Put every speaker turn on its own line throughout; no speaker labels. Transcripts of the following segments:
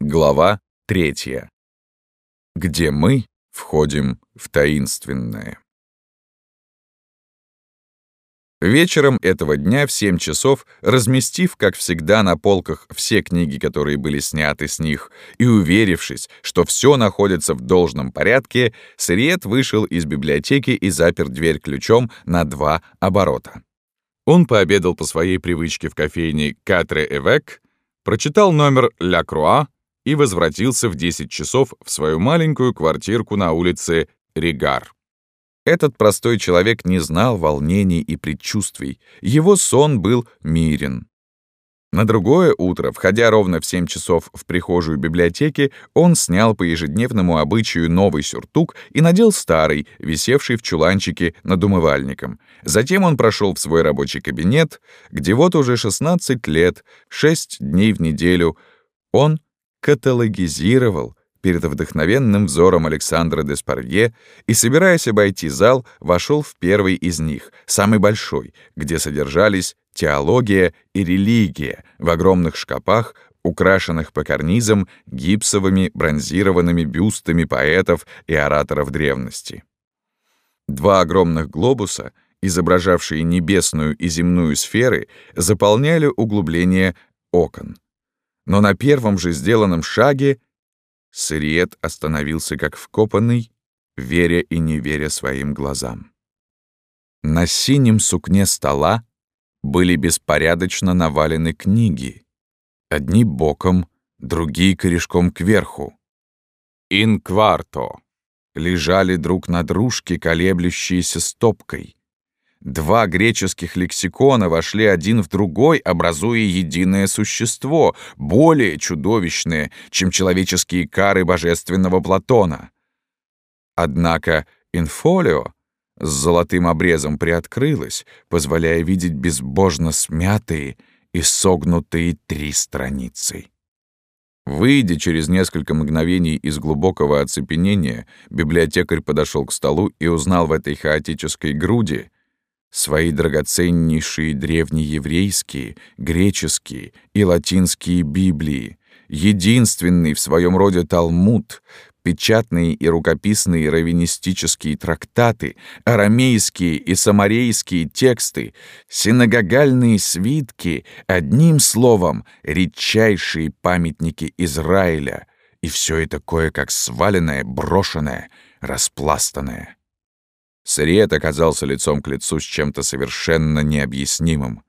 Глава третья. Где мы входим в таинственное. Вечером этого дня в 7 часов, разместив, как всегда, на полках все книги, которые были сняты с них, и уверившись, что все находится в должном порядке, Сриет вышел из библиотеки и запер дверь ключом на два оборота. Он пообедал по своей привычке в кофейне «Катре Эвек», прочитал номер «Ля Круа», и возвратился в 10 часов в свою маленькую квартирку на улице Ригар. Этот простой человек не знал волнений и предчувствий, его сон был мирен. На другое утро, входя ровно в 7 часов в прихожую библиотеки, он снял по ежедневному обычаю новый сюртук и надел старый, висевший в чуланчике над умывальником. Затем он прошел в свой рабочий кабинет, где вот уже 16 лет, 6 дней в неделю, он каталогизировал перед вдохновенным взором Александра Деспарвье и, собираясь обойти зал, вошел в первый из них, самый большой, где содержались теология и религия в огромных шкапах, украшенных по карнизам гипсовыми бронзированными бюстами поэтов и ораторов древности. Два огромных глобуса, изображавшие небесную и земную сферы, заполняли углубление окон — но на первом же сделанном шаге Сыриет остановился как вкопанный, веря и не веря своим глазам. На синем сукне стола были беспорядочно навалены книги, одни боком, другие корешком кверху. «Инкварто» лежали друг на дружке, колеблющиеся стопкой. Два греческих лексикона вошли один в другой, образуя единое существо, более чудовищное, чем человеческие кары божественного Платона. Однако инфолио с золотым обрезом приоткрылось, позволяя видеть безбожно смятые и согнутые три страницы. Выйдя через несколько мгновений из глубокого оцепенения, библиотекарь подошел к столу и узнал в этой хаотической груди свои драгоценнейшие древнееврейские, греческие и латинские Библии, единственный в своем роде Талмуд, печатные и рукописные раввинистические трактаты, арамейские и самарейские тексты, синагогальные свитки, одним словом, редчайшие памятники Израиля, и все это кое-как сваленное, брошенное, распластанное. Сред оказался лицом к лицу с чем-то совершенно необъяснимым.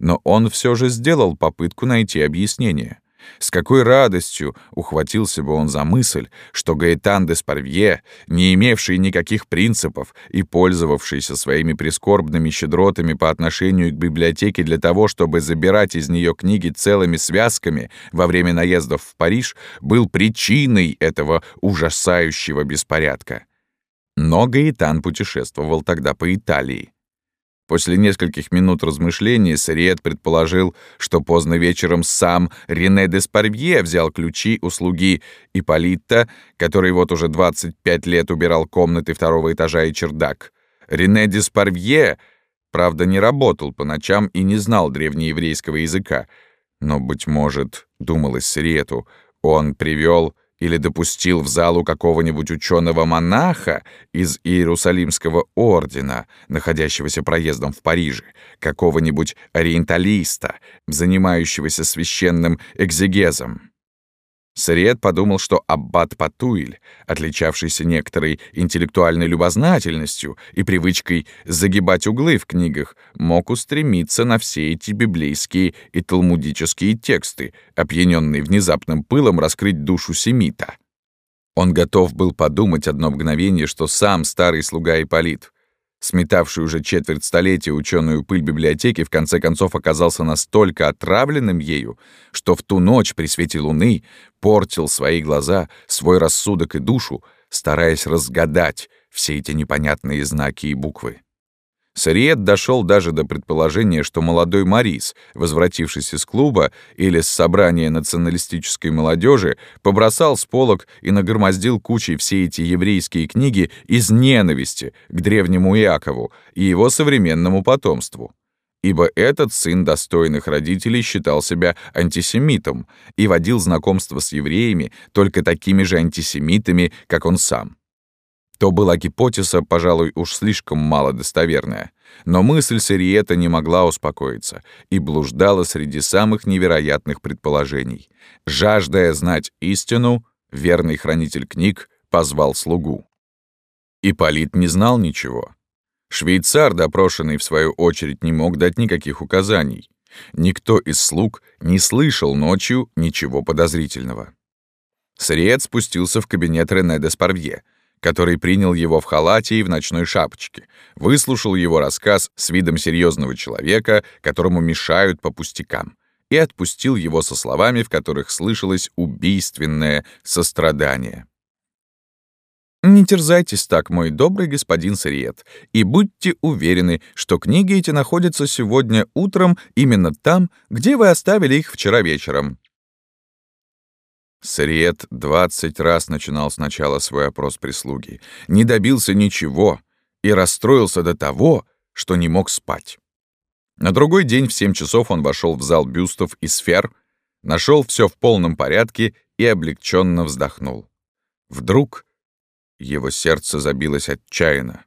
Но он все же сделал попытку найти объяснение. С какой радостью ухватился бы он за мысль, что Гаэтан де Спарвье, не имевший никаких принципов и пользовавшийся своими прискорбными щедротами по отношению к библиотеке для того, чтобы забирать из нее книги целыми связками во время наездов в Париж, был причиной этого ужасающего беспорядка. Но Гаитан путешествовал тогда по Италии. После нескольких минут размышлений Сариет предположил, что поздно вечером сам Рене де Спарвье взял ключи услуги Ипполита, который вот уже 25 лет убирал комнаты второго этажа и чердак. Рене де Спарвье, правда, не работал по ночам и не знал древнееврейского языка, но, быть может, думалось Сариету, он привел или допустил в залу какого-нибудь ученого-монаха из Иерусалимского ордена, находящегося проездом в Париже, какого-нибудь ориенталиста, занимающегося священным экзегезом. Сред подумал, что аббат Патуиль, отличавшийся некоторой интеллектуальной любознательностью и привычкой загибать углы в книгах, мог устремиться на все эти библейские и талмудические тексты, опьяненный внезапным пылом раскрыть душу семита. Он готов был подумать одно мгновение, что сам старый слуга Ипполит — сметавший уже четверть столетия ученую пыль библиотеки, в конце концов оказался настолько отравленным ею, что в ту ночь при свете луны портил свои глаза, свой рассудок и душу, стараясь разгадать все эти непонятные знаки и буквы. Сариет дошел даже до предположения, что молодой Марис, возвратившись из клуба или с собрания националистической молодежи, побросал с полок и нагромоздил кучей все эти еврейские книги из ненависти к древнему Иакову и его современному потомству. ибо этот сын достойных родителей считал себя антисемитом и водил знакомство с евреями только такими же антисемитами, как он сам. То была гипотеза, пожалуй, уж слишком мало достоверная, но мысль Сариета не могла успокоиться и блуждала среди самых невероятных предположений. Жаждая знать истину, верный хранитель книг позвал слугу. Ипполит не знал ничего. Швейцар, допрошенный в свою очередь, не мог дать никаких указаний. Никто из слуг не слышал ночью ничего подозрительного. Сред спустился в кабинет Рене де Спарвье, который принял его в халате и в ночной шапочке, выслушал его рассказ с видом серьезного человека, которому мешают по пустякам, и отпустил его со словами, в которых слышалось убийственное сострадание. Не терзайтесь так, мой добрый господин Сариет, и будьте уверены, что книги эти находятся сегодня утром именно там, где вы оставили их вчера вечером. Сариет двадцать раз начинал сначала свой опрос прислуги, не добился ничего и расстроился до того, что не мог спать. На другой день в семь часов он вошел в зал бюстов и сфер, нашел все в полном порядке и облегченно вздохнул. Вдруг его сердце забилось отчаянно.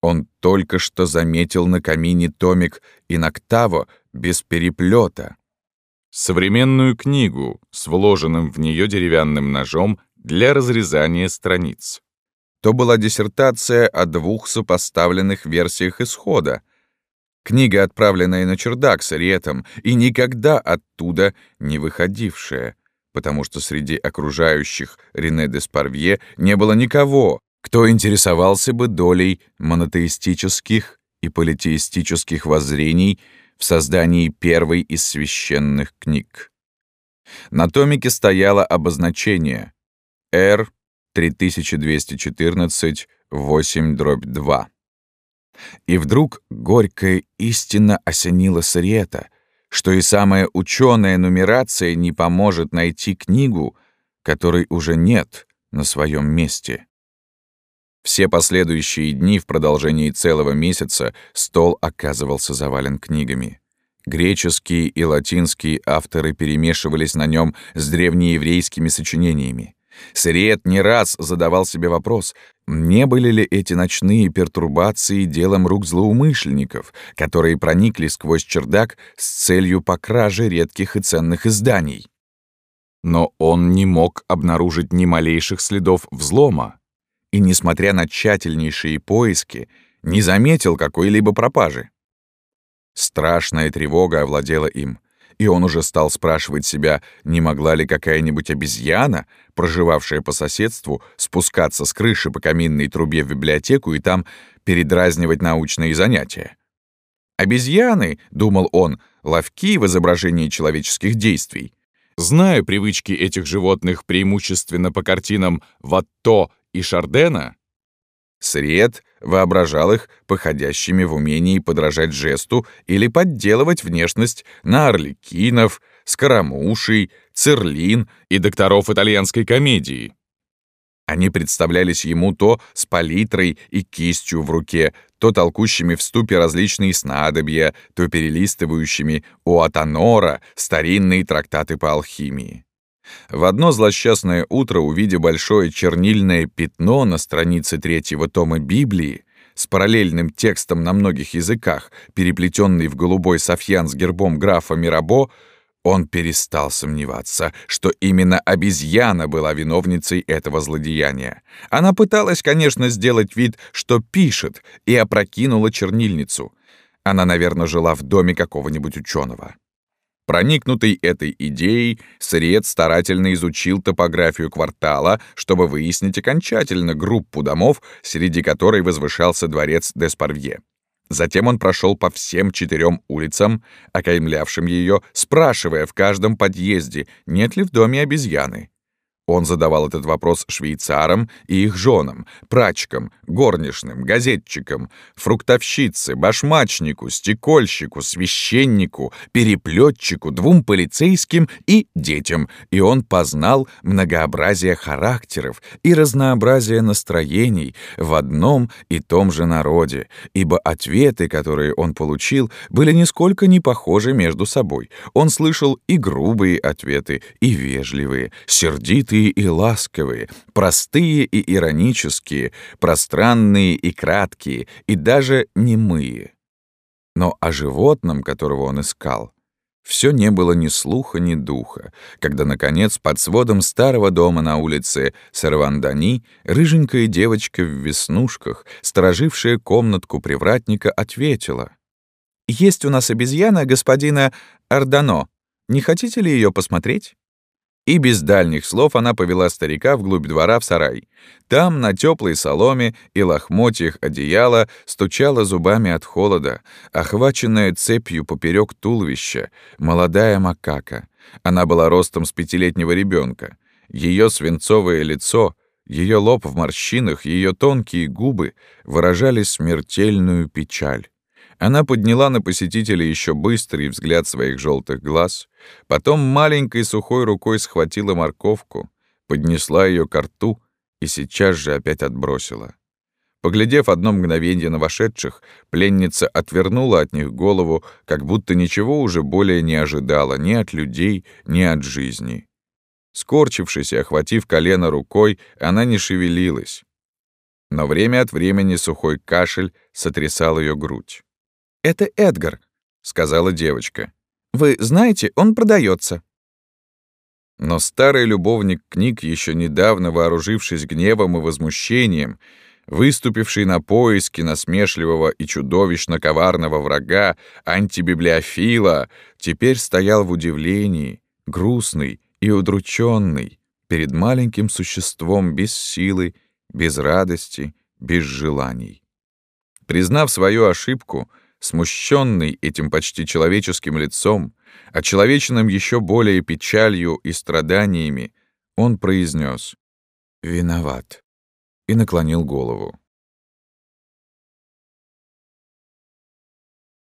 Он только что заметил на камине томик «Иноктаво» без переплета. Современную книгу с вложенным в нее деревянным ножом для разрезания страниц. То была диссертация о двух сопоставленных версиях исхода. Книга, отправленная на чердак с Ариетом и никогда оттуда не выходившая — потому что среди окружающих Рене де Спарвье не было никого, кто интересовался бы долей монотеистических и политеистических воззрений в создании первой из священных книг. На томике стояло обозначение R 3214 8-2. И вдруг горькая истина осенила Срета, что и самая ученая нумерация не поможет найти книгу, которой уже нет на своем месте. Все последующие дни в продолжении целого месяца стол оказывался завален книгами. Греческие и латинские авторы перемешивались на нем с древнееврейскими сочинениями. Сред не раз задавал себе вопрос, не были ли эти ночные пертурбации делом рук злоумышленников, которые проникли сквозь чердак с целью по краже редких и ценных изданий. Но он не мог обнаружить ни малейших следов взлома и, несмотря на тщательнейшие поиски, не заметил какой-либо пропажи. Страшная тревога овладела им и он уже стал спрашивать себя, не могла ли какая-нибудь обезьяна, проживавшая по соседству, спускаться с крыши по каминной трубе в библиотеку и там передразнивать научные занятия. «Обезьяны», — думал он, — «ловки в изображении человеческих действий». Зная привычки этих животных преимущественно по картинам Ватто и Шардена, Сред воображал их походящими в умении подражать жесту или подделывать внешность на орликинов, скоромушей, церлин и докторов итальянской комедии. Они представлялись ему то с палитрой и кистью в руке, то толкущими в ступе различные снадобья, то перелистывающими у Атанора старинные трактаты по алхимии. В одно злосчастное утро, увидя большое чернильное пятно на странице третьего тома Библии с параллельным текстом на многих языках, переплетенный в голубой софьян с гербом графа Мирабо, он перестал сомневаться, что именно обезьяна была виновницей этого злодеяния. Она пыталась, конечно, сделать вид, что пишет, и опрокинула чернильницу. Она, наверное, жила в доме какого-нибудь ученого. Проникнутый этой идеей, Сред старательно изучил топографию квартала, чтобы выяснить окончательно группу домов, среди которой возвышался дворец Деспарвье. Затем он прошел по всем четырем улицам, окаймлявшим ее, спрашивая в каждом подъезде, нет ли в доме обезьяны. Он задавал этот вопрос швейцарам и их женам, прачкам, горничным, газетчикам, фруктовщице, башмачнику, стекольщику, священнику, переплетчику, двум полицейским и детям, и он познал многообразие характеров и разнообразие настроений в одном и том же народе, ибо ответы, которые он получил, были нисколько не похожи между собой. Он слышал и грубые ответы, и вежливые, сердитые, открытые и ласковые, простые и иронические, пространные и краткие, и даже немые. Но о животном, которого он искал, все не было ни слуха, ни духа, когда, наконец, под сводом старого дома на улице Сарвандани рыженькая девочка в веснушках, сторожившая комнатку привратника, ответила. «Есть у нас обезьяна господина Ардано. Не хотите ли ее посмотреть?» И без дальних слов она повела старика вглубь двора в сарай. Там, на теплой соломе и лохмотьях одеяла, стучала зубами от холода, охваченная цепью поперек туловища, молодая макака. Она была ростом с пятилетнего ребенка. Ее свинцовое лицо, ее лоб в морщинах, ее тонкие губы выражали смертельную печаль. Она подняла на посетителя еще быстрый взгляд своих желтых глаз, потом маленькой сухой рукой схватила морковку, поднесла ее к рту и сейчас же опять отбросила. Поглядев одно мгновение на вошедших, пленница отвернула от них голову, как будто ничего уже более не ожидала ни от людей, ни от жизни. Скорчившись и охватив колено рукой, она не шевелилась. Но время от времени сухой кашель сотрясал ее грудь. «Это Эдгар», — сказала девочка. «Вы знаете, он продается. Но старый любовник книг, еще недавно вооружившись гневом и возмущением, выступивший на поиски насмешливого и чудовищно коварного врага, антибиблиофила, теперь стоял в удивлении, грустный и удрученный перед маленьким существом без силы, без радости, без желаний. Признав свою ошибку, Смущенный этим почти человеческим лицом, очеловеченным еще более печалью и страданиями, он произнес «Виноват» и наклонил голову.